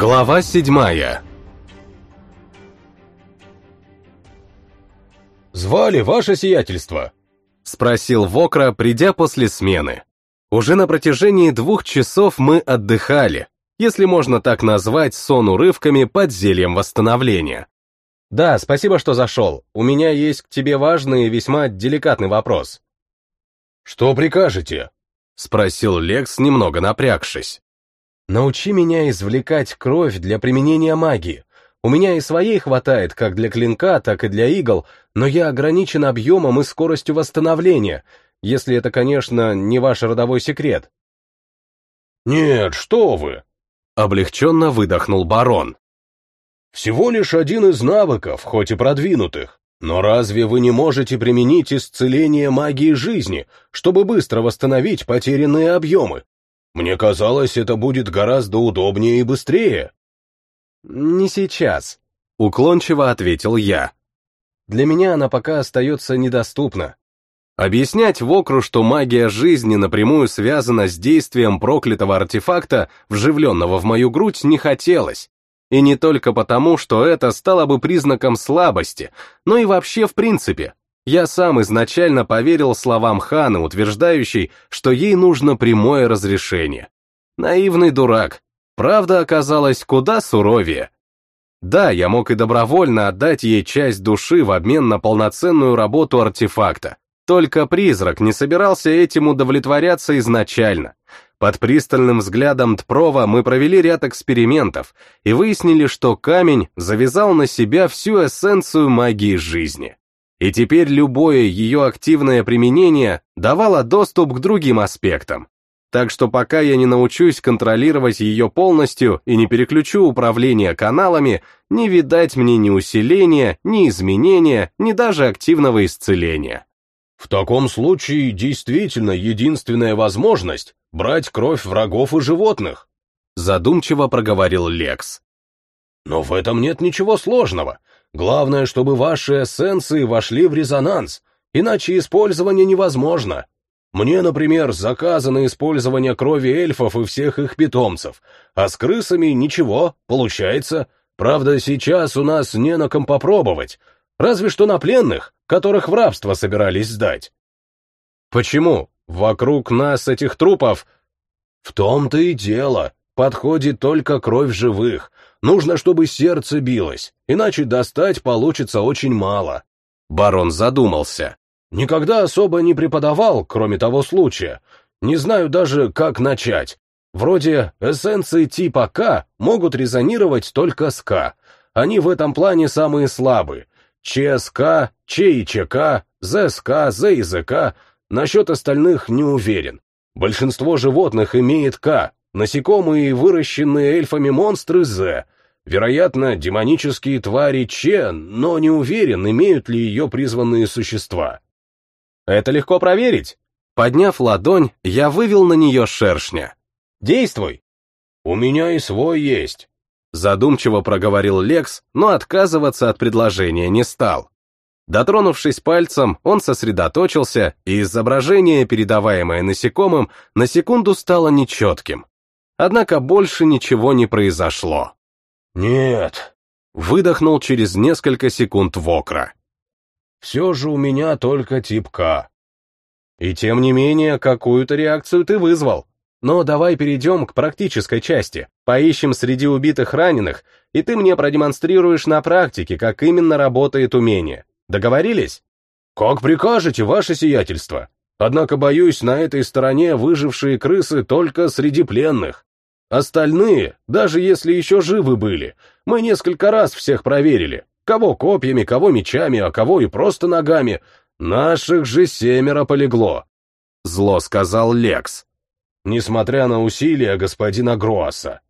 Глава седьмая «Звали ваше сиятельство?» — спросил Вокра, придя после смены. Уже на протяжении двух часов мы отдыхали, если можно так назвать сон урывками под зельем восстановления. «Да, спасибо, что зашел. У меня есть к тебе важный и весьма деликатный вопрос». «Что прикажете?» — спросил Лекс, немного напрягшись. «Научи меня извлекать кровь для применения магии. У меня и своей хватает как для клинка, так и для игл, но я ограничен объемом и скоростью восстановления, если это, конечно, не ваш родовой секрет». «Нет, что вы!» — облегченно выдохнул барон. «Всего лишь один из навыков, хоть и продвинутых. Но разве вы не можете применить исцеление магии жизни, чтобы быстро восстановить потерянные объемы? Мне казалось, это будет гораздо удобнее и быстрее. Не сейчас, уклончиво ответил я. Для меня она пока остается недоступна. Объяснять Вокру, что магия жизни напрямую связана с действием проклятого артефакта, вживленного в мою грудь, не хотелось. И не только потому, что это стало бы признаком слабости, но и вообще в принципе. Я сам изначально поверил словам Ханы, утверждающей, что ей нужно прямое разрешение. Наивный дурак. Правда оказалась куда суровее. Да, я мог и добровольно отдать ей часть души в обмен на полноценную работу артефакта. Только призрак не собирался этим удовлетворяться изначально. Под пристальным взглядом Тпрова мы провели ряд экспериментов и выяснили, что камень завязал на себя всю эссенцию магии жизни. И теперь любое ее активное применение давало доступ к другим аспектам. Так что пока я не научусь контролировать ее полностью и не переключу управление каналами, не видать мне ни усиления, ни изменения, ни даже активного исцеления. В таком случае действительно единственная возможность — брать кровь врагов и животных, задумчиво проговорил Лекс. Но в этом нет ничего сложного. Главное, чтобы ваши эссенции вошли в резонанс, иначе использование невозможно. Мне, например, заказано использование крови эльфов и всех их питомцев, а с крысами ничего, получается. Правда, сейчас у нас не на ком попробовать, разве что на пленных, которых в рабство собирались сдать. Почему? Вокруг нас этих трупов... В том-то и дело. Подходит только кровь живых. Нужно, чтобы сердце билось, иначе достать получится очень мало. Барон задумался. Никогда особо не преподавал, кроме того случая. Не знаю даже, как начать. Вроде эссенции типа К могут резонировать только с К. Они в этом плане самые слабые. ЧСК, Ч и ЧК, ЗСК, ЗИЗК, насчет остальных не уверен. Большинство животных имеет К, насекомые выращенные эльфами монстры З. Вероятно, демонические твари Ч, но не уверен, имеют ли ее призванные существа. Это легко проверить. Подняв ладонь, я вывел на нее шершня. Действуй. У меня и свой есть. Задумчиво проговорил Лекс, но отказываться от предложения не стал. Дотронувшись пальцем, он сосредоточился, и изображение, передаваемое насекомым, на секунду стало нечетким. Однако больше ничего не произошло. «Нет», — выдохнул через несколько секунд Вокра. «Все же у меня только тип К». «И тем не менее, какую-то реакцию ты вызвал. Но давай перейдем к практической части. Поищем среди убитых раненых, и ты мне продемонстрируешь на практике, как именно работает умение. Договорились? Как прикажете, ваше сиятельство. Однако, боюсь, на этой стороне выжившие крысы только среди пленных. Остальные, даже если еще живы были, мы несколько раз всех проверили. Кого копьями, кого мечами, а кого и просто ногами. Наших же семеро полегло. Зло сказал Лекс несмотря на усилия господина Гроаса.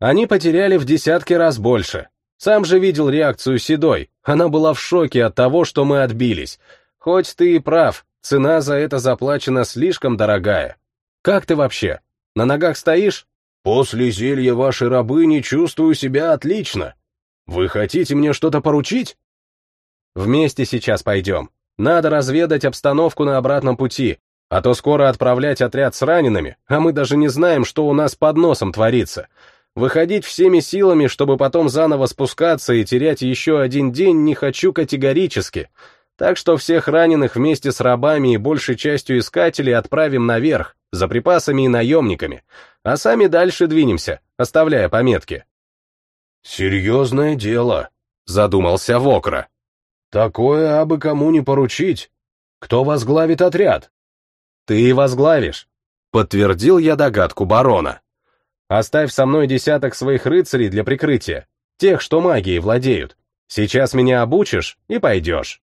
Они потеряли в десятки раз больше. Сам же видел реакцию Седой, она была в шоке от того, что мы отбились. Хоть ты и прав, цена за это заплачена слишком дорогая. Как ты вообще? На ногах стоишь? После зелья вашей рабыни чувствую себя отлично. Вы хотите мне что-то поручить? Вместе сейчас пойдем. Надо разведать обстановку на обратном пути, а то скоро отправлять отряд с ранеными, а мы даже не знаем, что у нас под носом творится. Выходить всеми силами, чтобы потом заново спускаться и терять еще один день, не хочу категорически. Так что всех раненых вместе с рабами и большей частью искателей отправим наверх, за припасами и наемниками, а сами дальше двинемся, оставляя пометки. «Серьезное дело», — задумался Вокра. «Такое абы кому не поручить. Кто возглавит отряд?» «Ты возглавишь», — подтвердил я догадку барона. «Оставь со мной десяток своих рыцарей для прикрытия, тех, что магией владеют. Сейчас меня обучишь и пойдешь».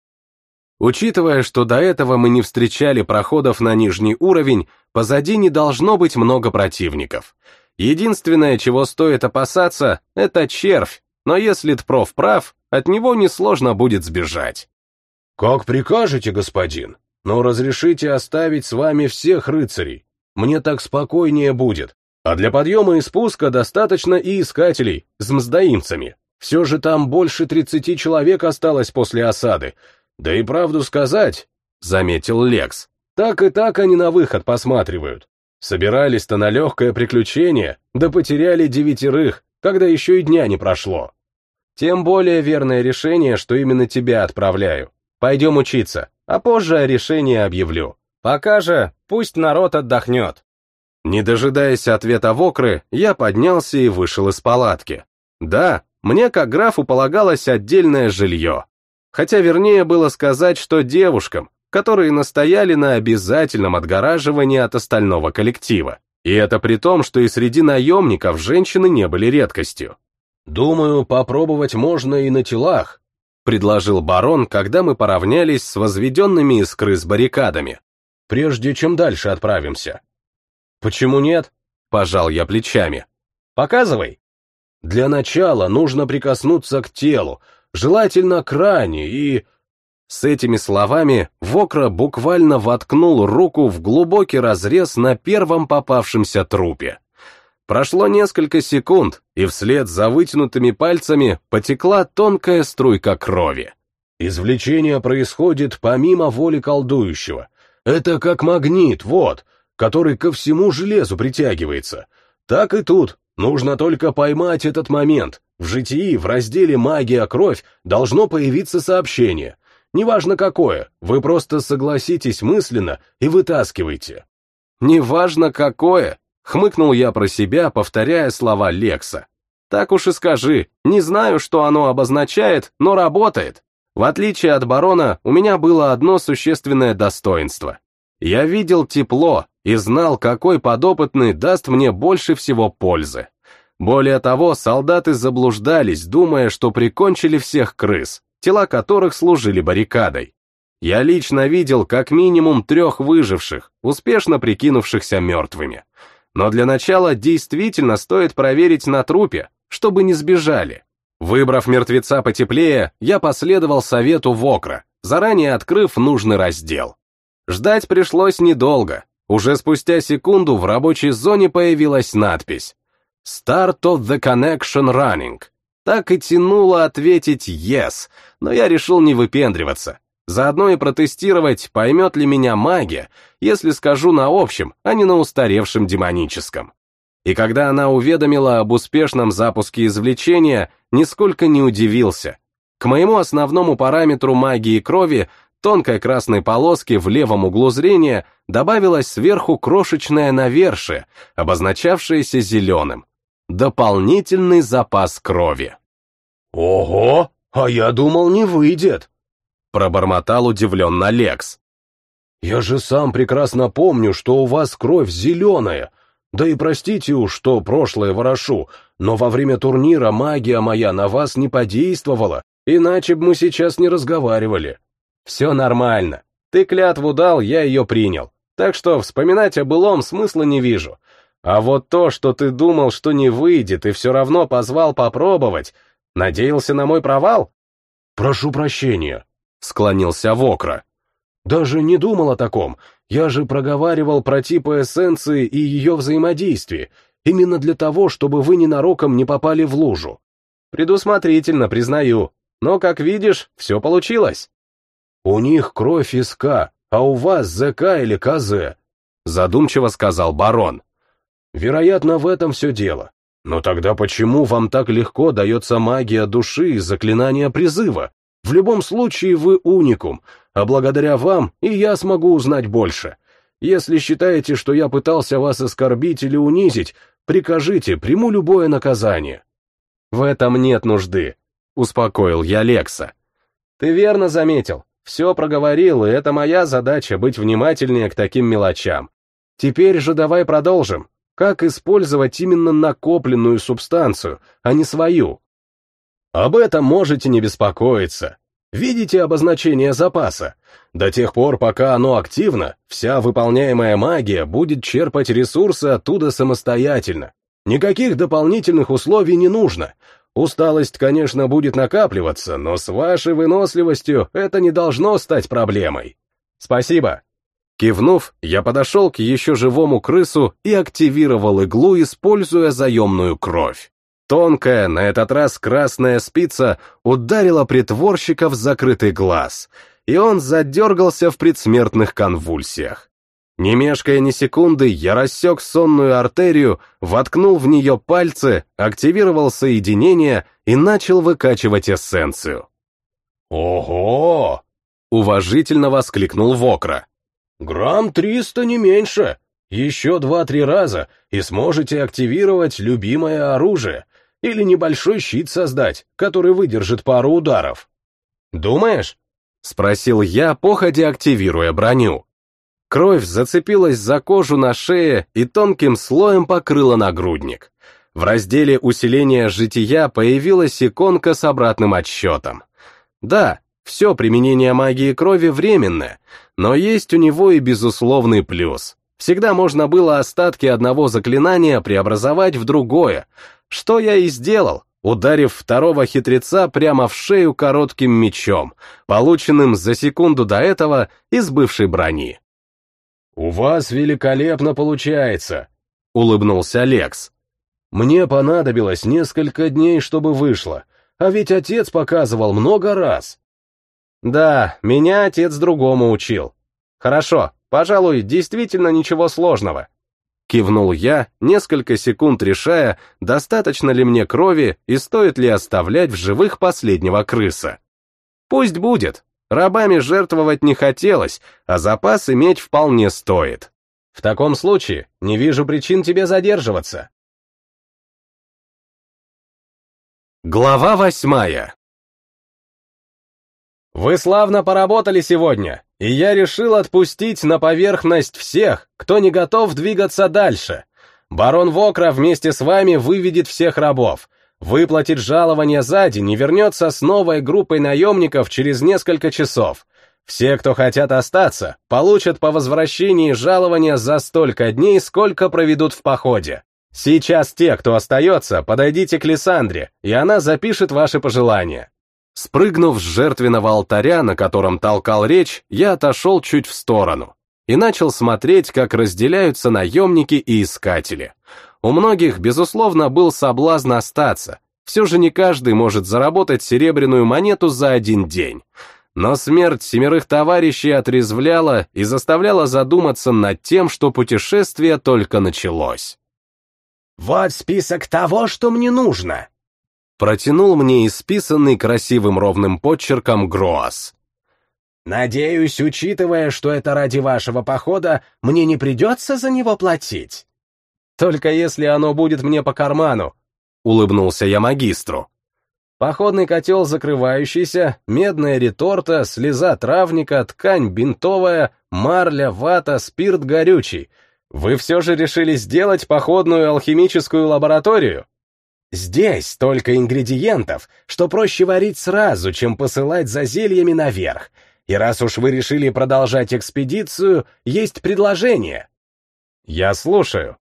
Учитывая, что до этого мы не встречали проходов на нижний уровень, позади не должно быть много противников. Единственное, чего стоит опасаться, это червь, но если Тпров прав, от него несложно будет сбежать. «Как прикажете, господин, но разрешите оставить с вами всех рыцарей. Мне так спокойнее будет. А для подъема и спуска достаточно и искателей с мздоимцами. Все же там больше тридцати человек осталось после осады, да и правду сказать, заметил Лекс, так и так они на выход посматривают. Собирались-то на легкое приключение, да потеряли девятерых, когда еще и дня не прошло. Тем более верное решение, что именно тебя отправляю. Пойдем учиться, а позже о решении объявлю. Пока же пусть народ отдохнет. Не дожидаясь ответа Вокры, я поднялся и вышел из палатки. Да, мне как графу полагалось отдельное жилье. Хотя вернее было сказать, что девушкам, которые настояли на обязательном отгораживании от остального коллектива. И это при том, что и среди наемников женщины не были редкостью. «Думаю, попробовать можно и на телах», — предложил барон, когда мы поравнялись с возведенными из крыс баррикадами. «Прежде чем дальше отправимся». «Почему нет?» — пожал я плечами. «Показывай». «Для начала нужно прикоснуться к телу, желательно к ране и...» С этими словами Вокра буквально воткнул руку в глубокий разрез на первом попавшемся трупе. Прошло несколько секунд, и вслед за вытянутыми пальцами потекла тонкая струйка крови. Извлечение происходит помимо воли колдующего. Это как магнит, вот, который ко всему железу притягивается. Так и тут, нужно только поймать этот момент, в житии в разделе «Магия. Кровь» должно появиться сообщение. Неважно какое, вы просто согласитесь мысленно и вытаскивайте. «Неважно какое», — хмыкнул я про себя, повторяя слова Лекса. «Так уж и скажи, не знаю, что оно обозначает, но работает. В отличие от барона, у меня было одно существенное достоинство. Я видел тепло и знал, какой подопытный даст мне больше всего пользы. Более того, солдаты заблуждались, думая, что прикончили всех крыс, тела которых служили баррикадой. Я лично видел как минимум трех выживших, успешно прикинувшихся мертвыми. Но для начала действительно стоит проверить на трупе, чтобы не сбежали. Выбрав мертвеца потеплее, я последовал совету Вокра, заранее открыв нужный раздел. Ждать пришлось недолго. Уже спустя секунду в рабочей зоне появилась надпись Start of the connection running. Так и тянуло ответить yes, но я решил не выпендриваться. Заодно и протестировать, поймет ли меня магия, если скажу на общем, а не на устаревшем демоническом. И когда она уведомила об успешном запуске извлечения, нисколько не удивился. К моему основному параметру магии крови, тонкой красной полоски в левом углу зрения, добавилось сверху крошечное навершие, обозначавшееся зеленым. Дополнительный запас крови. «Ого, а я думал, не выйдет!» Пробормотал удивленно Лекс. «Я же сам прекрасно помню, что у вас кровь зеленая. Да и простите уж, что прошлое ворошу, но во время турнира магия моя на вас не подействовала, иначе бы мы сейчас не разговаривали». «Все нормально. Ты клятву дал, я ее принял. Так что вспоминать о былом смысла не вижу. А вот то, что ты думал, что не выйдет, и все равно позвал попробовать, надеялся на мой провал? Прошу прощения, склонился Вокра. Даже не думал о таком. Я же проговаривал про типы эссенции и ее взаимодействие, именно для того, чтобы вы ненароком не попали в лужу. Предусмотрительно, признаю. Но, как видишь, все получилось. У них кровь из К, а у вас ЗК или КЗ, задумчиво сказал барон. Вероятно, в этом все дело. Но тогда почему вам так легко дается магия души и заклинания призыва? В любом случае вы уникум, а благодаря вам и я смогу узнать больше. Если считаете, что я пытался вас оскорбить или унизить, прикажите, приму любое наказание. В этом нет нужды, успокоил я Лекса. Ты верно заметил, все проговорил, и это моя задача быть внимательнее к таким мелочам. Теперь же давай продолжим. Как использовать именно накопленную субстанцию, а не свою? Об этом можете не беспокоиться. Видите обозначение запаса? До тех пор, пока оно активно, вся выполняемая магия будет черпать ресурсы оттуда самостоятельно. Никаких дополнительных условий не нужно. Усталость, конечно, будет накапливаться, но с вашей выносливостью это не должно стать проблемой. Спасибо. Кивнув, я подошел к еще живому крысу и активировал иглу, используя заемную кровь. Тонкая, на этот раз красная спица, ударила притворщика в закрытый глаз, и он задергался в предсмертных конвульсиях. Не мешкая ни секунды, я рассек сонную артерию, воткнул в нее пальцы, активировал соединение и начал выкачивать эссенцию. «Ого!» — уважительно воскликнул Вокра. Грамм триста не меньше. Еще два-три раза, и сможете активировать любимое оружие или небольшой щит создать, который выдержит пару ударов. Думаешь? Спросил я, походя активируя броню. Кровь зацепилась за кожу на шее и тонким слоем покрыла нагрудник. В разделе усиления жития появилась иконка с обратным отсчетом. Да, все применение магии крови временное, но есть у него и безусловный плюс. Всегда можно было остатки одного заклинания преобразовать в другое, что я и сделал, ударив второго хитреца прямо в шею коротким мечом, полученным за секунду до этого из бывшей брони. «У вас великолепно получается», — улыбнулся Лекс. «Мне понадобилось несколько дней, чтобы вышло, а ведь отец показывал много раз». Да, меня отец другому учил. Хорошо, пожалуй, действительно ничего сложного. Кивнул я, несколько секунд решая, достаточно ли мне крови и стоит ли оставлять в живых последнего крыса. Пусть будет, рабами жертвовать не хотелось, а запас иметь вполне стоит. В таком случае не вижу причин тебе задерживаться. Глава восьмая вы славно поработали сегодня, и я решил отпустить на поверхность всех, кто не готов двигаться дальше. Барон Вокра вместе с вами выведет всех рабов, выплатит жалование за день и вернется с новой группой наемников через несколько часов. Все, кто хотят остаться, получат по возвращении жалования за столько дней, сколько проведут в походе. Сейчас те, кто остается, подойдите к Лиссандре, и она запишет ваши пожелания. Спрыгнув с жертвенного алтаря, на котором толкал речь, я отошел чуть в сторону и начал смотреть, как разделяются наемники и искатели. У многих, безусловно, был соблазн остаться, все же не каждый может заработать серебряную монету за один день. Но смерть семерых товарищей отрезвляла и заставляла задуматься над тем, что путешествие только началось. «Вот список того, что мне нужно», Протянул мне исписанный красивым ровным подчерком Гроас. «Надеюсь, учитывая, что это ради вашего похода, мне не придется за него платить». «Только если оно будет мне по карману», — улыбнулся я магистру. Походный котел закрывающийся, медная реторта, слеза травника, ткань бинтовая, марля, вата, спирт горючий. Вы все же решили сделать походную алхимическую лабораторию? Здесь столько ингредиентов, что проще варить сразу, чем посылать за зельями наверх. И раз уж вы решили продолжать экспедицию, есть предложение. Я слушаю.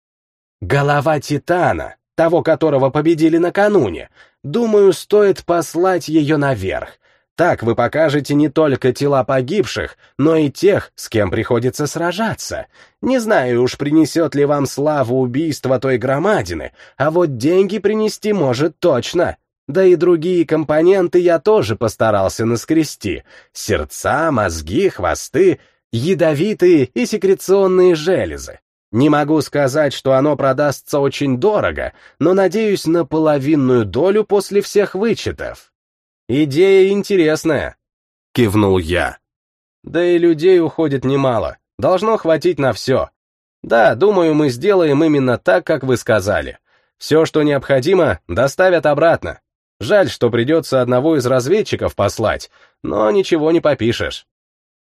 Голова Титана, того, которого победили накануне. Думаю, стоит послать ее наверх. Так вы покажете не только тела погибших, но и тех, с кем приходится сражаться. Не знаю уж, принесет ли вам славу убийства той громадины, а вот деньги принести может точно. Да и другие компоненты я тоже постарался наскрести. Сердца, мозги, хвосты, ядовитые и секреционные железы. Не могу сказать, что оно продастся очень дорого, но надеюсь на половинную долю после всех вычетов. Идея интересная, кивнул я. Да и людей уходит немало, должно хватить на все. Да, думаю, мы сделаем именно так, как вы сказали. Все, что необходимо, доставят обратно. Жаль, что придется одного из разведчиков послать, но ничего не попишешь.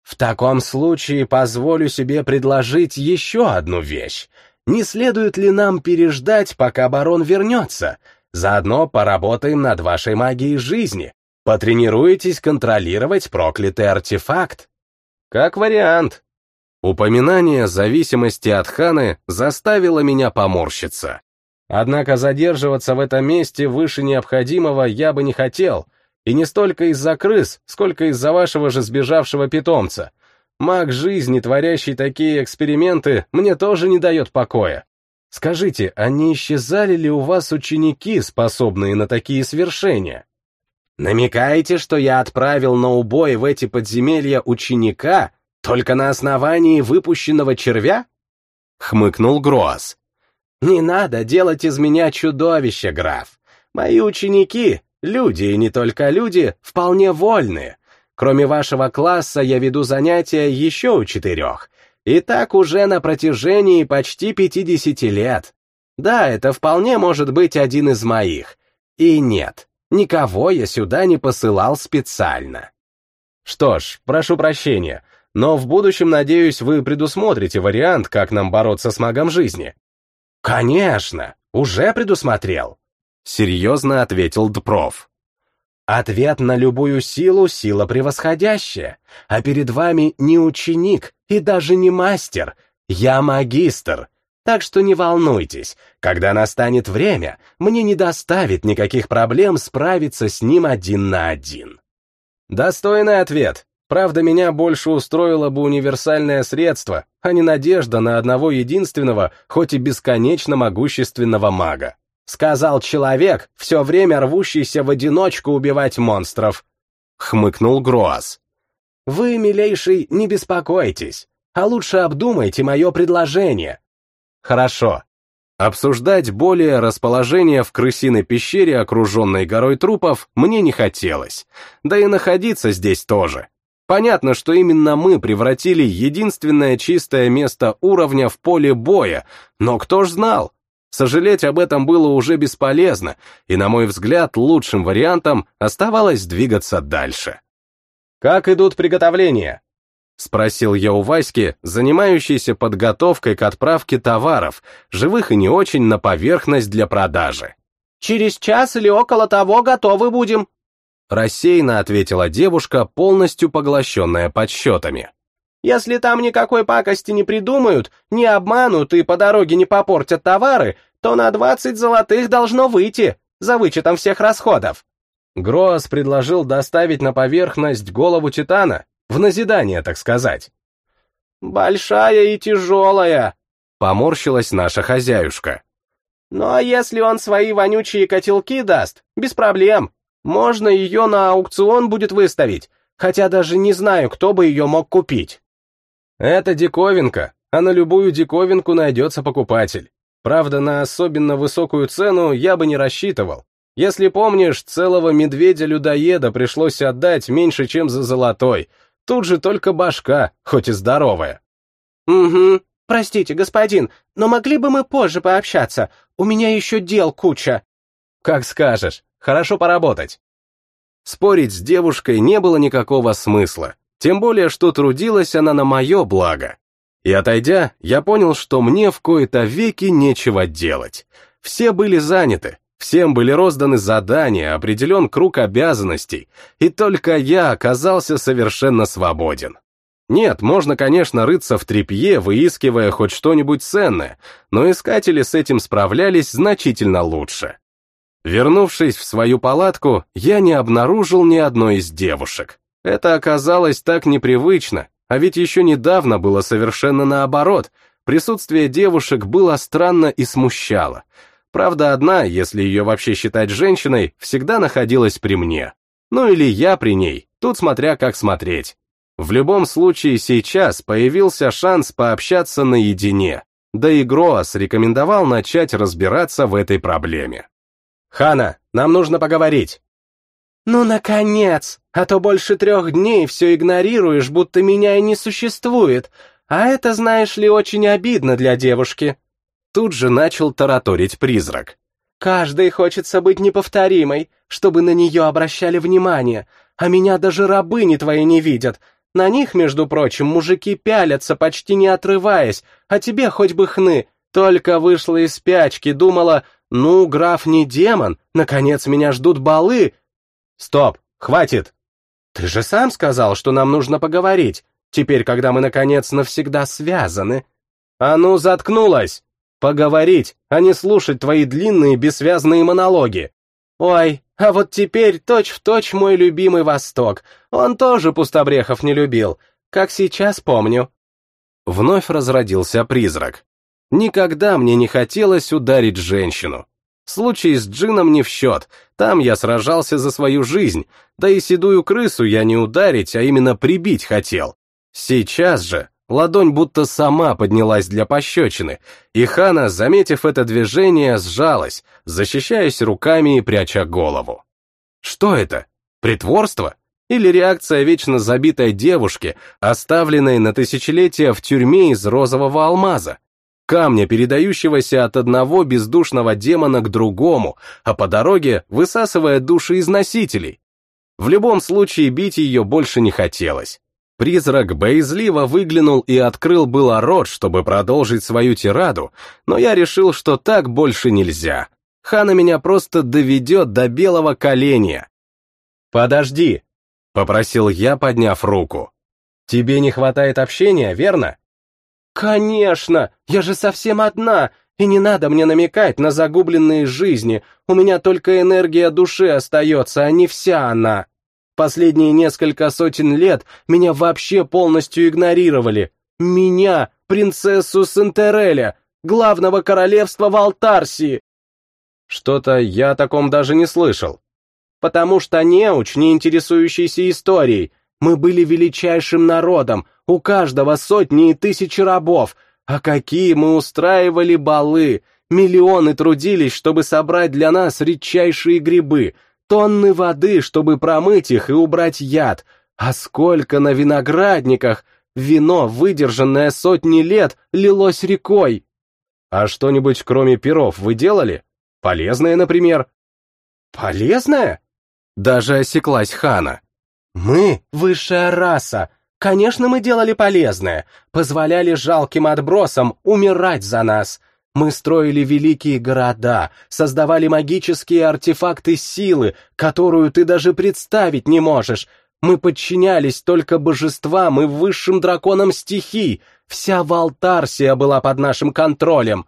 В таком случае позволю себе предложить еще одну вещь. Не следует ли нам переждать, пока барон вернется? Заодно поработаем над вашей магией жизни. Потренируетесь контролировать проклятый артефакт. Как вариант. Упоминание зависимости от Ханы заставило меня поморщиться. Однако задерживаться в этом месте выше необходимого я бы не хотел — и не столько из-за крыс, сколько из-за вашего же сбежавшего питомца. Маг жизни, творящий такие эксперименты, мне тоже не дает покоя. Скажите, а не исчезали ли у вас ученики, способные на такие свершения? Намекаете, что я отправил на убой в эти подземелья ученика только на основании выпущенного червя? Хмыкнул Гроас. Не надо делать из меня чудовище, граф. Мои ученики Люди, и не только люди, вполне вольны. Кроме вашего класса я веду занятия еще у четырех. И так уже на протяжении почти 50 лет. Да, это вполне может быть один из моих. И нет, никого я сюда не посылал специально. Что ж, прошу прощения, но в будущем, надеюсь, вы предусмотрите вариант, как нам бороться с магом жизни. Конечно, уже предусмотрел. Серьезно ответил Дпров. Ответ на любую силу — сила превосходящая, а перед вами не ученик и даже не мастер, я магистр. Так что не волнуйтесь, когда настанет время, мне не доставит никаких проблем справиться с ним один на один. Достойный ответ. Правда, меня больше устроило бы универсальное средство, а не надежда на одного единственного, хоть и бесконечно могущественного мага сказал человек, все время рвущийся в одиночку убивать монстров. Хмыкнул Гроас. Вы, милейший, не беспокойтесь, а лучше обдумайте мое предложение. Хорошо. Обсуждать более расположение в крысиной пещере, окруженной горой трупов, мне не хотелось. Да и находиться здесь тоже. Понятно, что именно мы превратили единственное чистое место уровня в поле боя, но кто ж знал, Сожалеть об этом было уже бесполезно, и, на мой взгляд, лучшим вариантом оставалось двигаться дальше. «Как идут приготовления?» — спросил я у Васьки, занимающейся подготовкой к отправке товаров, живых и не очень, на поверхность для продажи. «Через час или около того готовы будем», — рассеянно ответила девушка, полностью поглощенная подсчетами. Если там никакой пакости не придумают, не обманут и по дороге не попортят товары, то на 20 золотых должно выйти, за вычетом всех расходов. Гроас предложил доставить на поверхность голову Титана, в назидание, так сказать. «Большая и тяжелая», — поморщилась наша хозяюшка. «Ну а если он свои вонючие котелки даст, без проблем. Можно ее на аукцион будет выставить, хотя даже не знаю, кто бы ее мог купить». Это диковинка, а на любую диковинку найдется покупатель. Правда, на особенно высокую цену я бы не рассчитывал. Если помнишь, целого медведя-людоеда пришлось отдать меньше, чем за золотой. Тут же только башка, хоть и здоровая. «Угу. Простите, господин, но могли бы мы позже пообщаться? У меня еще дел куча». «Как скажешь. Хорошо поработать». Спорить с девушкой не было никакого смысла. Тем более, что трудилась она на мое благо. И отойдя, я понял, что мне в кои-то веки нечего делать. Все были заняты, всем были розданы задания, определен круг обязанностей, и только я оказался совершенно свободен. Нет, можно, конечно, рыться в трепье, выискивая хоть что-нибудь ценное, но искатели с этим справлялись значительно лучше. Вернувшись в свою палатку, я не обнаружил ни одной из девушек. Это оказалось так непривычно, а ведь еще недавно было совершенно наоборот. Присутствие девушек было странно и смущало. Правда, одна, если ее вообще считать женщиной, всегда находилась при мне. Ну или я при ней, тут смотря как смотреть. В любом случае сейчас появился шанс пообщаться наедине. да и Гроас рекомендовал начать разбираться в этой проблеме. «Хана, нам нужно поговорить!» «Ну, наконец! А то больше трех дней все игнорируешь, будто меня и не существует, а это, знаешь ли, очень обидно для девушки». Тут же начал тараторить призрак. «Каждой хочется быть неповторимой, чтобы на нее обращали внимание, а меня даже рабыни твои не видят. На них, между прочим, мужики пялятся, почти не отрываясь, а тебе хоть бы хны. Только вышла из спячки, думала, ну, граф не демон, наконец меня ждут балы. Стоп, хватит. Ты же сам сказал, что нам нужно поговорить, теперь, когда мы, наконец, навсегда связаны. А ну, заткнулась! Поговорить, а не слушать твои длинные бессвязные монологи. Ой, а вот теперь точь-в-точь точь мой любимый Восток. Он тоже пустобрехов не любил, как сейчас помню. Вновь разродился призрак. Никогда мне не хотелось ударить женщину. Случай с Джином не в счет, там я сражался за свою жизнь, да и седую крысу я не ударить, а именно прибить хотел. Сейчас же ладонь будто сама поднялась для пощечины, и Хана, заметив это движение, сжалась, защищаясь руками и пряча голову. Что это? Притворство? Или реакция вечно забитой девушки, оставленной на тысячелетия в тюрьме из розового алмаза? камня, передающегося от одного бездушного демона к другому, а по дороге высасывая души из носителей. В любом случае бить ее больше не хотелось. Призрак боязливо выглянул и открыл было рот, чтобы продолжить свою тираду, но я решил, что так больше нельзя. Хана меня просто доведет до белого коленя. «Подожди», — попросил я, подняв руку. «Тебе не хватает общения, верно?» «Конечно! Я же совсем одна, и не надо мне намекать на загубленные жизни, у меня только энергия души остается, а не вся она. Последние несколько сотен лет меня вообще полностью игнорировали. Меня, принцессу Сентереля, главного королевства в Алтарсии. Что-то я о таком даже не слышал. Потому что неуч, не интересующийся историей, мы были величайшим народом, у каждого сотни и тысячи рабов, а какие мы устраивали балы! Миллионы трудились, чтобы собрать для нас редчайшие грибы, тонны воды, чтобы промыть их и убрать яд, а сколько на виноградниках! Вино, выдержанное сотни лет, лилось рекой. А что-нибудь кроме перов вы делали? Полезное, например? Полезное? Даже осеклась Хана. Мы — высшая раса, Конечно, мы делали полезное, позволяли жалким отбросам умирать за нас. Мы строили великие города, создавали магические артефакты силы, которую ты даже представить не можешь. Мы подчинялись только божествам и высшим драконам стихий. Вся Валтарсия была под нашим контролем.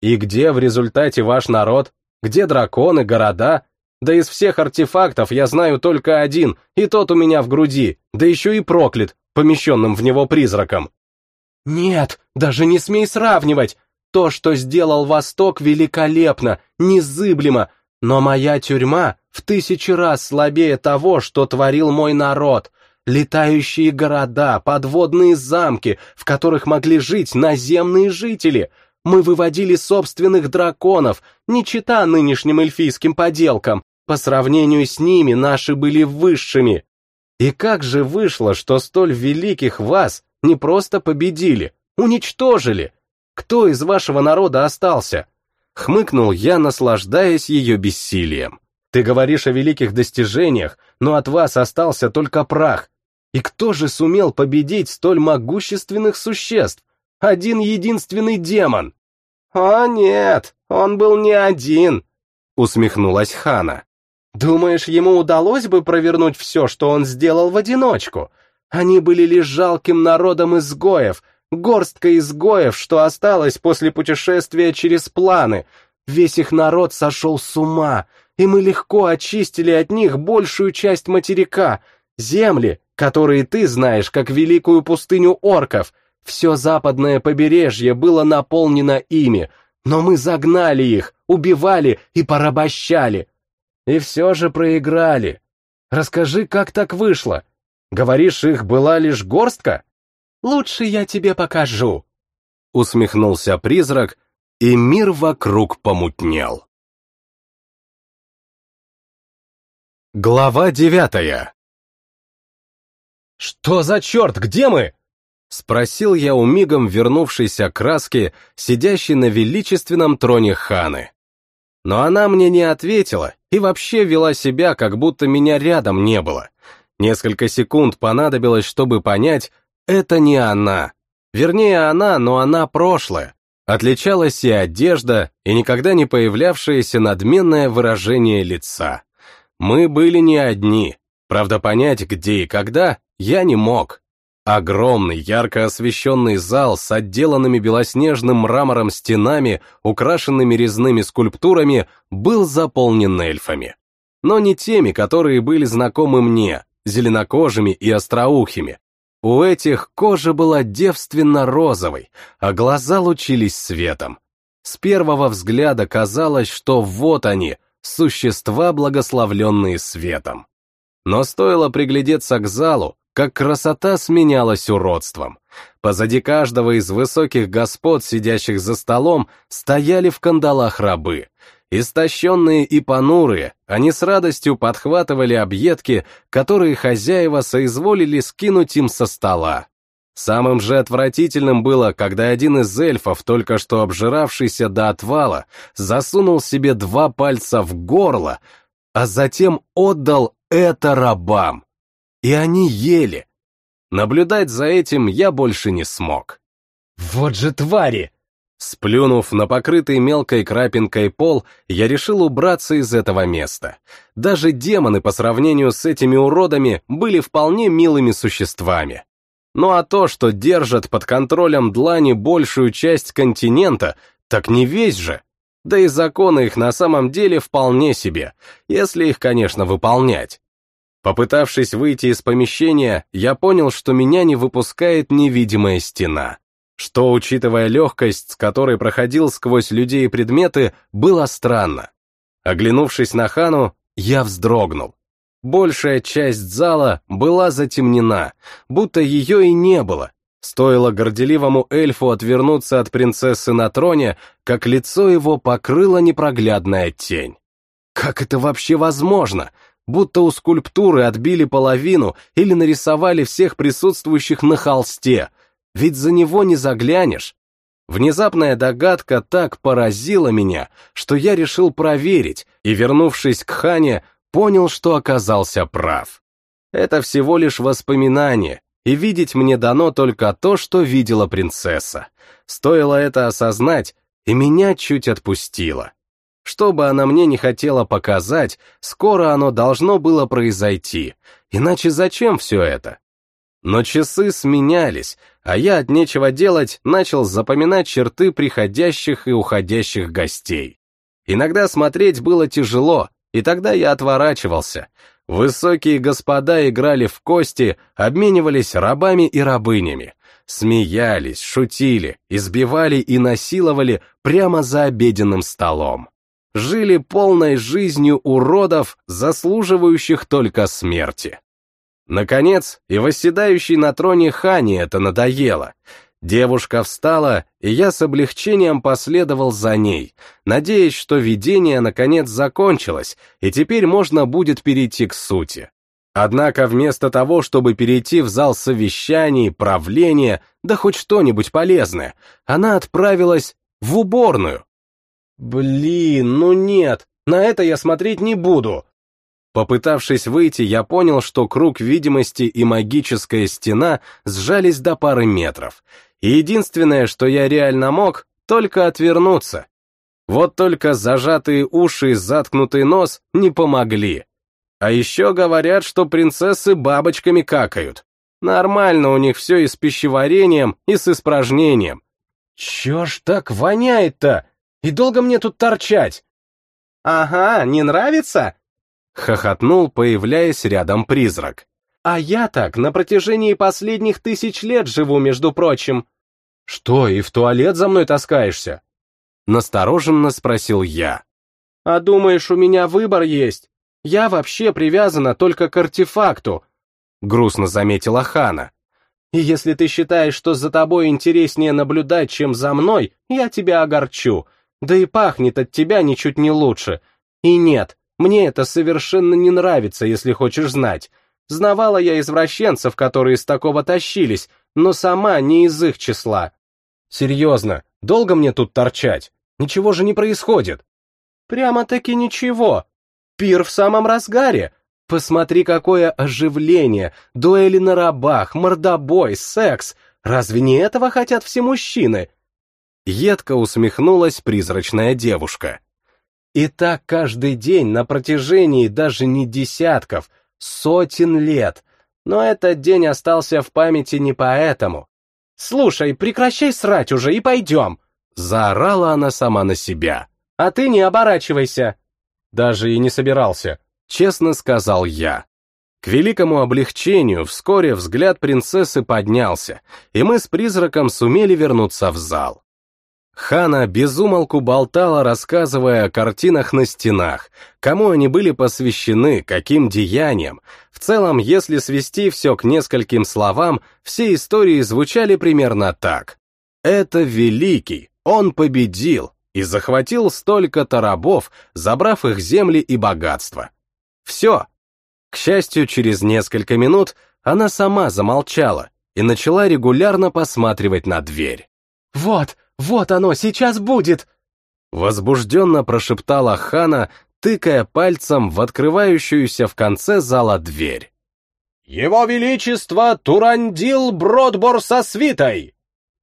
И где в результате ваш народ? Где драконы, города? Да из всех артефактов я знаю только один, и тот у меня в груди, да еще и проклят, помещенным в него призраком. Нет, даже не смей сравнивать. То, что сделал Восток, великолепно, незыблемо, но моя тюрьма в тысячи раз слабее того, что творил мой народ. Летающие города, подводные замки, в которых могли жить наземные жители. Мы выводили собственных драконов, не чита нынешним эльфийским поделкам. По сравнению с ними наши были высшими. И как же вышло, что столь великих вас не просто победили, уничтожили? Кто из вашего народа остался? Хмыкнул я, наслаждаясь ее бессилием. Ты говоришь о великих достижениях, но от вас остался только прах. И кто же сумел победить столь могущественных существ? Один единственный демон. О нет, он был не один, усмехнулась Хана. Думаешь, ему удалось бы провернуть все, что он сделал в одиночку? Они были лишь жалким народом изгоев, горстка изгоев, что осталось после путешествия через планы. Весь их народ сошел с ума, и мы легко очистили от них большую часть материка, земли, которые ты знаешь как великую пустыню орков. Все западное побережье было наполнено ими, но мы загнали их, убивали и порабощали, и все же проиграли. Расскажи, как так вышло? Говоришь, их была лишь горстка? Лучше я тебе покажу. усмехнулся призрак, и мир вокруг помутнел. Глава девятая «Что за черт, где мы?» Спросил я у мигом вернувшейся краски, сидящей на величественном троне ханы. Но она мне не ответила и вообще вела себя, как будто меня рядом не было. Несколько секунд понадобилось, чтобы понять, это не она. Вернее, она, но она прошлое. Отличалась и одежда, и никогда не появлявшееся надменное выражение лица. Мы были не одни. Правда, понять, где и когда, я не мог. Огромный, ярко освещенный зал с отделанными белоснежным мрамором стенами, украшенными резными скульптурами, был заполнен эльфами. Но не теми, которые были знакомы мне, зеленокожими и остроухими. У этих кожа была девственно-розовой, а глаза лучились светом. С первого взгляда казалось, что вот они, существа, благословленные светом. Но стоило приглядеться к залу, как красота сменялась уродством. Позади каждого из высоких господ, сидящих за столом, стояли в кандалах рабы. Истощенные и понурые, они с радостью подхватывали объедки, которые хозяева соизволили скинуть им со стола. Самым же отвратительным было, когда один из эльфов, только что обжиравшийся до отвала, засунул себе два пальца в горло, а затем отдал это рабам и они ели. Наблюдать за этим я больше не смог. «Вот же твари!» Сплюнув на покрытый мелкой крапинкой пол, я решил убраться из этого места. Даже демоны по сравнению с этими уродами были вполне милыми существами. Ну а то, что держат под контролем длани большую часть континента, так не весь же. Да и законы их на самом деле вполне себе, если их, конечно, выполнять. Попытавшись выйти из помещения, я понял, что меня не выпускает невидимая стена. Что, учитывая легкость, с которой проходил сквозь людей и предметы, было странно. Оглянувшись на Хану, я вздрогнул. Большая часть зала была затемнена, будто ее и не было. Стоило горделивому эльфу отвернуться от принцессы на троне, как лицо его покрыла непроглядная тень. Как это вообще возможно? будто у скульптуры отбили половину или нарисовали всех присутствующих на холсте, ведь за него не заглянешь. Внезапная догадка так поразила меня, что я решил проверить и, вернувшись к Хане, понял, что оказался прав. Это всего лишь воспоминание, и видеть мне дано только то, что видела принцесса. Стоило это осознать, и меня чуть отпустило. Что бы она мне не хотела показать, скоро оно должно было произойти, иначе зачем все это? Но часы сменялись, а я от нечего делать начал запоминать черты приходящих и уходящих гостей. Иногда смотреть было тяжело, и тогда я отворачивался. Высокие господа играли в кости, обменивались рабами и рабынями, смеялись, шутили, избивали и насиловали прямо за обеденным столом жили полной жизнью уродов, заслуживающих только смерти. Наконец, и восседающий на троне Хани это надоело. Девушка встала, и я с облегчением последовал за ней, надеясь, что видение наконец закончилось, и теперь можно будет перейти к сути. Однако вместо того, чтобы перейти в зал совещаний, правления, да хоть что-нибудь полезное, она отправилась в уборную. Блин, ну нет, на это я смотреть не буду. Попытавшись выйти, я понял, что круг видимости и магическая стена сжались до пары метров. И единственное, что я реально мог, только отвернуться. Вот только зажатые уши и заткнутый нос не помогли. А еще говорят, что принцессы бабочками какают. Нормально у них все и с пищеварением, и с испражнением. Че ж так воняет-то? И долго мне тут торчать?» «Ага, не нравится?» — хохотнул, появляясь рядом призрак. «А я так на протяжении последних тысяч лет живу, между прочим». «Что, и в туалет за мной таскаешься?» Настороженно спросил я. «А думаешь, у меня выбор есть? Я вообще привязана только к артефакту», — грустно заметила Хана. И если ты считаешь, что за тобой интереснее наблюдать, чем за мной, я тебя огорчу. Да и пахнет от тебя ничуть не лучше. И нет, мне это совершенно не нравится, если хочешь знать. Знавала я извращенцев, которые с такого тащились, но сама не из их числа. Серьезно, долго мне тут торчать? Ничего же не происходит. Прямо-таки ничего. Пир в самом разгаре. Посмотри, какое оживление, дуэли на рабах, мордобой, секс. Разве не этого хотят все мужчины? Едко усмехнулась призрачная девушка. И так каждый день на протяжении даже не десятков, сотен лет. Но этот день остался в памяти не поэтому. «Слушай, прекращай срать уже и пойдем!» Заорала она сама на себя. «А ты не оборачивайся!» Даже и не собирался, честно сказал я. К великому облегчению вскоре взгляд принцессы поднялся, и мы с призраком сумели вернуться в зал. Хана безумолку болтала, рассказывая о картинах на стенах, кому они были посвящены, каким деяниям. В целом, если свести все к нескольким словам, все истории звучали примерно так. «Это великий, он победил и захватил столько-то рабов, забрав их земли и богатство. Все. К счастью, через несколько минут она сама замолчала и начала регулярно посматривать на дверь. «Вот, вот оно, сейчас будет!» Возбужденно прошептала Хана, тыкая пальцем в открывающуюся в конце зала дверь. «Его Величество Турандил Бродбор со свитой!»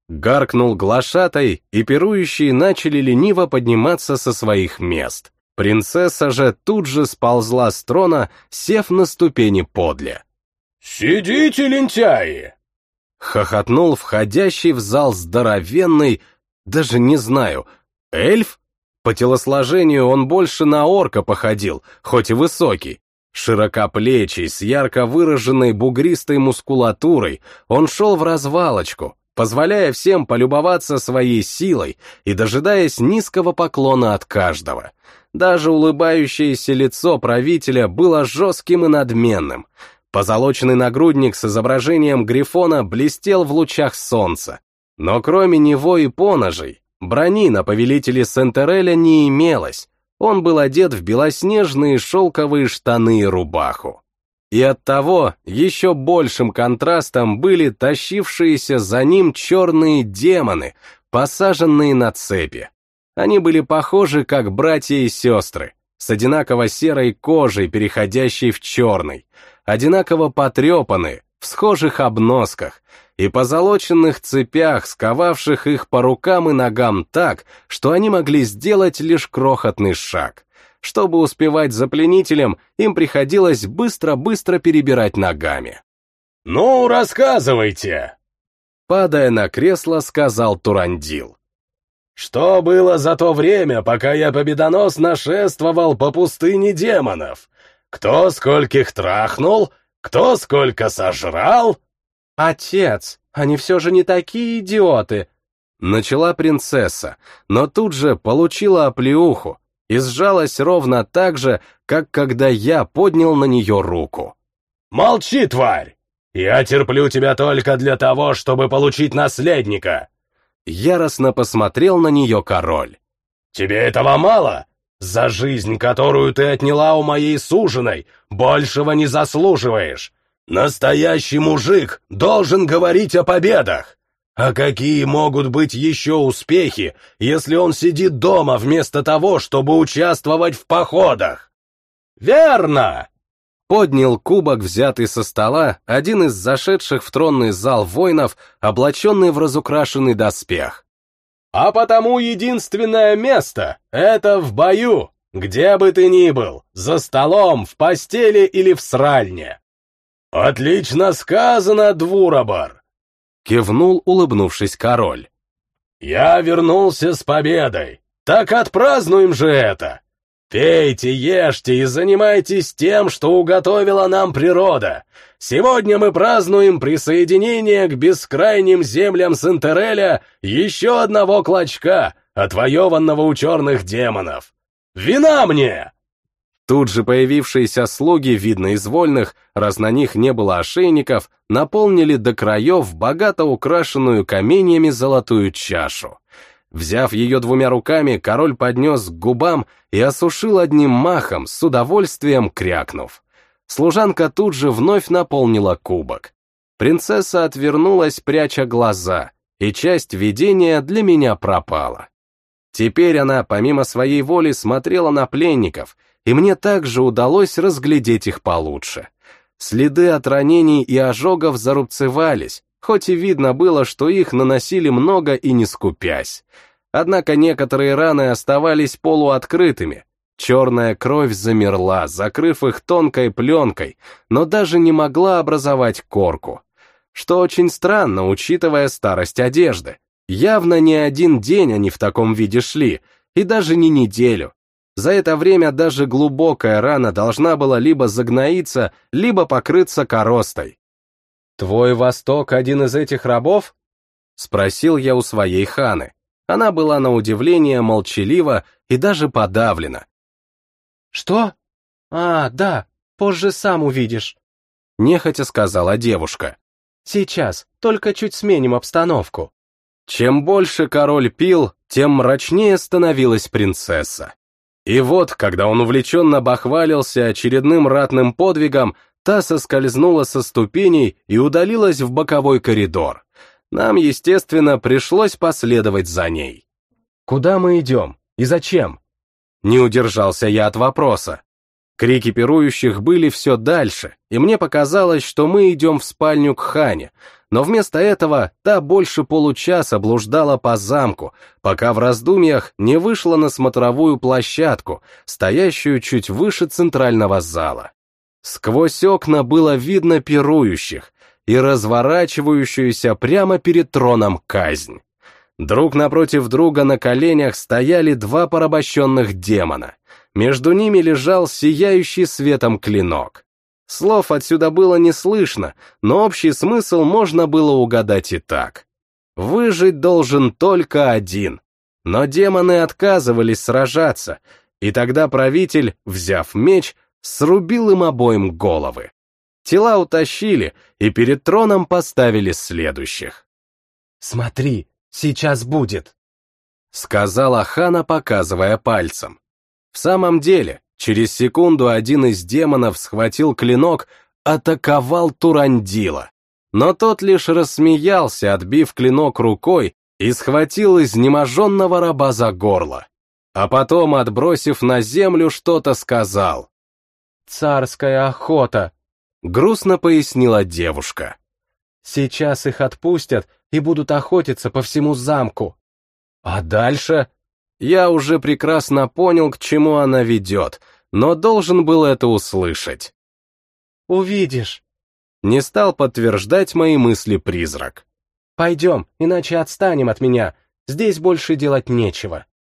Гаркнул глашатай, и пирующие начали лениво подниматься со своих мест. Принцесса же тут же сползла с трона, сев на ступени подле. «Сидите, лентяи!» Хохотнул входящий в зал здоровенный, даже не знаю, эльф? По телосложению он больше на орка походил, хоть и высокий. Широкоплечий, с ярко выраженной бугристой мускулатурой, он шел в развалочку, позволяя всем полюбоваться своей силой и дожидаясь низкого поклона от каждого. Даже улыбающееся лицо правителя было жестким и надменным. Позолоченный нагрудник с изображением грифона блестел в лучах солнца. Но кроме него и поножей, брони на повелителе Сентереля не имелось. Он был одет в белоснежные шелковые штаны и рубаху. И оттого еще большим контрастом были тащившиеся за ним черные демоны, посаженные на цепи. Они были похожи как братья и сестры, с одинаково серой кожей, переходящей в черный, одинаково потрепаны, в схожих обносках и позолоченных цепях, сковавших их по рукам и ногам так, что они могли сделать лишь крохотный шаг. Чтобы успевать за пленителем, им приходилось быстро-быстро перебирать ногами. «Ну, рассказывайте!» Падая на кресло, сказал Турандил. «Что было за то время, пока я победоносно шествовал по пустыне демонов? Кто скольких трахнул? Кто сколько сожрал?» «Отец, они все же не такие идиоты!» Начала принцесса, но тут же получила оплеуху и сжалась ровно так же, как когда я поднял на нее руку. «Молчи, тварь! Я терплю тебя только для того, чтобы получить наследника!» Яростно посмотрел на нее король. «Тебе этого мало? За жизнь, которую ты отняла у моей суженой, большего не заслуживаешь. Настоящий мужик должен говорить о победах. А какие могут быть еще успехи, если он сидит дома вместо того, чтобы участвовать в походах? Верно! Поднял кубок, взятый со стола, один из зашедших в тронный зал воинов, облаченный в разукрашенный доспех. А потому единственное место — это в бою, где бы ты ни был, за столом, в постели или в сральне. Отлично сказано, Двуробор! Кивнул, улыбнувшись король. Я вернулся с победой, так отпразднуем же это! Пейте, ешьте и занимайтесь тем, что уготовила нам природа. Сегодня мы празднуем присоединение к бескрайним землям Сентереля еще одного клочка, отвоеванного у черных демонов. Вина мне!» Тут же появившиеся слуги, видно из вольных, раз на них не было ошейников, наполнили до краев богато украшенную каменьями золотую чашу. Взяв ее двумя руками, король поднес к губам и осушил одним махом, с удовольствием крякнув. Служанка тут же вновь наполнила кубок. Принцесса отвернулась, пряча глаза, и часть видения для меня пропала. Теперь она, помимо своей воли, смотрела на пленников — и мне также удалось разглядеть их получше. Следы от ранений и ожогов зарубцевались, хоть и видно было, что их наносили много и не скупясь. Однако некоторые раны оставались полуоткрытыми. Черная кровь замерла, закрыв их тонкой пленкой, но даже не могла образовать корку. Что очень странно, учитывая старость одежды. Явно не один день они в таком виде шли, и даже не неделю, за это время даже глубокая рана должна была либо загноиться, либо покрыться коростой. «Твой Восток один из этих рабов?» — спросил я у своей ханы. Она была на удивление молчалива и даже подавлена. «Что? А, да, позже сам увидишь», — нехотя сказала девушка. «Сейчас, только чуть сменим обстановку». Чем больше король пил, тем мрачнее становилась принцесса. И вот, когда он увлеченно бахвалился очередным ратным подвигом, та соскользнула со ступеней и удалилась в боковой коридор. Нам, естественно, пришлось последовать за ней. «Куда мы идем? И зачем?» Не удержался я от вопроса. Крики пирующих были все дальше, и мне показалось, что мы идем в спальню к Хане, но вместо этого та больше получаса блуждала по замку, пока в раздумьях не вышла на смотровую площадку, стоящую чуть выше центрального зала. Сквозь окна было видно пирующих и разворачивающуюся прямо перед троном казнь. Друг напротив друга на коленях стояли два порабощенных демона. Между ними лежал сияющий светом клинок. Слов отсюда было не слышно, но общий смысл можно было угадать и так. Выжить должен только один. Но демоны отказывались сражаться, и тогда правитель, взяв меч, срубил им обоим головы. Тела утащили и перед троном поставили следующих. «Смотри, сейчас будет», — сказала Хана, показывая пальцем. В самом деле, Через секунду один из демонов схватил клинок, атаковал Турандила. Но тот лишь рассмеялся, отбив клинок рукой, и схватил изнеможенного раба за горло. А потом, отбросив на землю, что-то сказал. «Царская охота», — грустно пояснила девушка. «Сейчас их отпустят и будут охотиться по всему замку». «А дальше?» Я уже прекрасно понял, к чему она ведет, но должен был это услышать. «Увидишь», — не стал подтверждать мои мысли призрак. «Пойдем, иначе отстанем от меня, здесь больше делать нечего».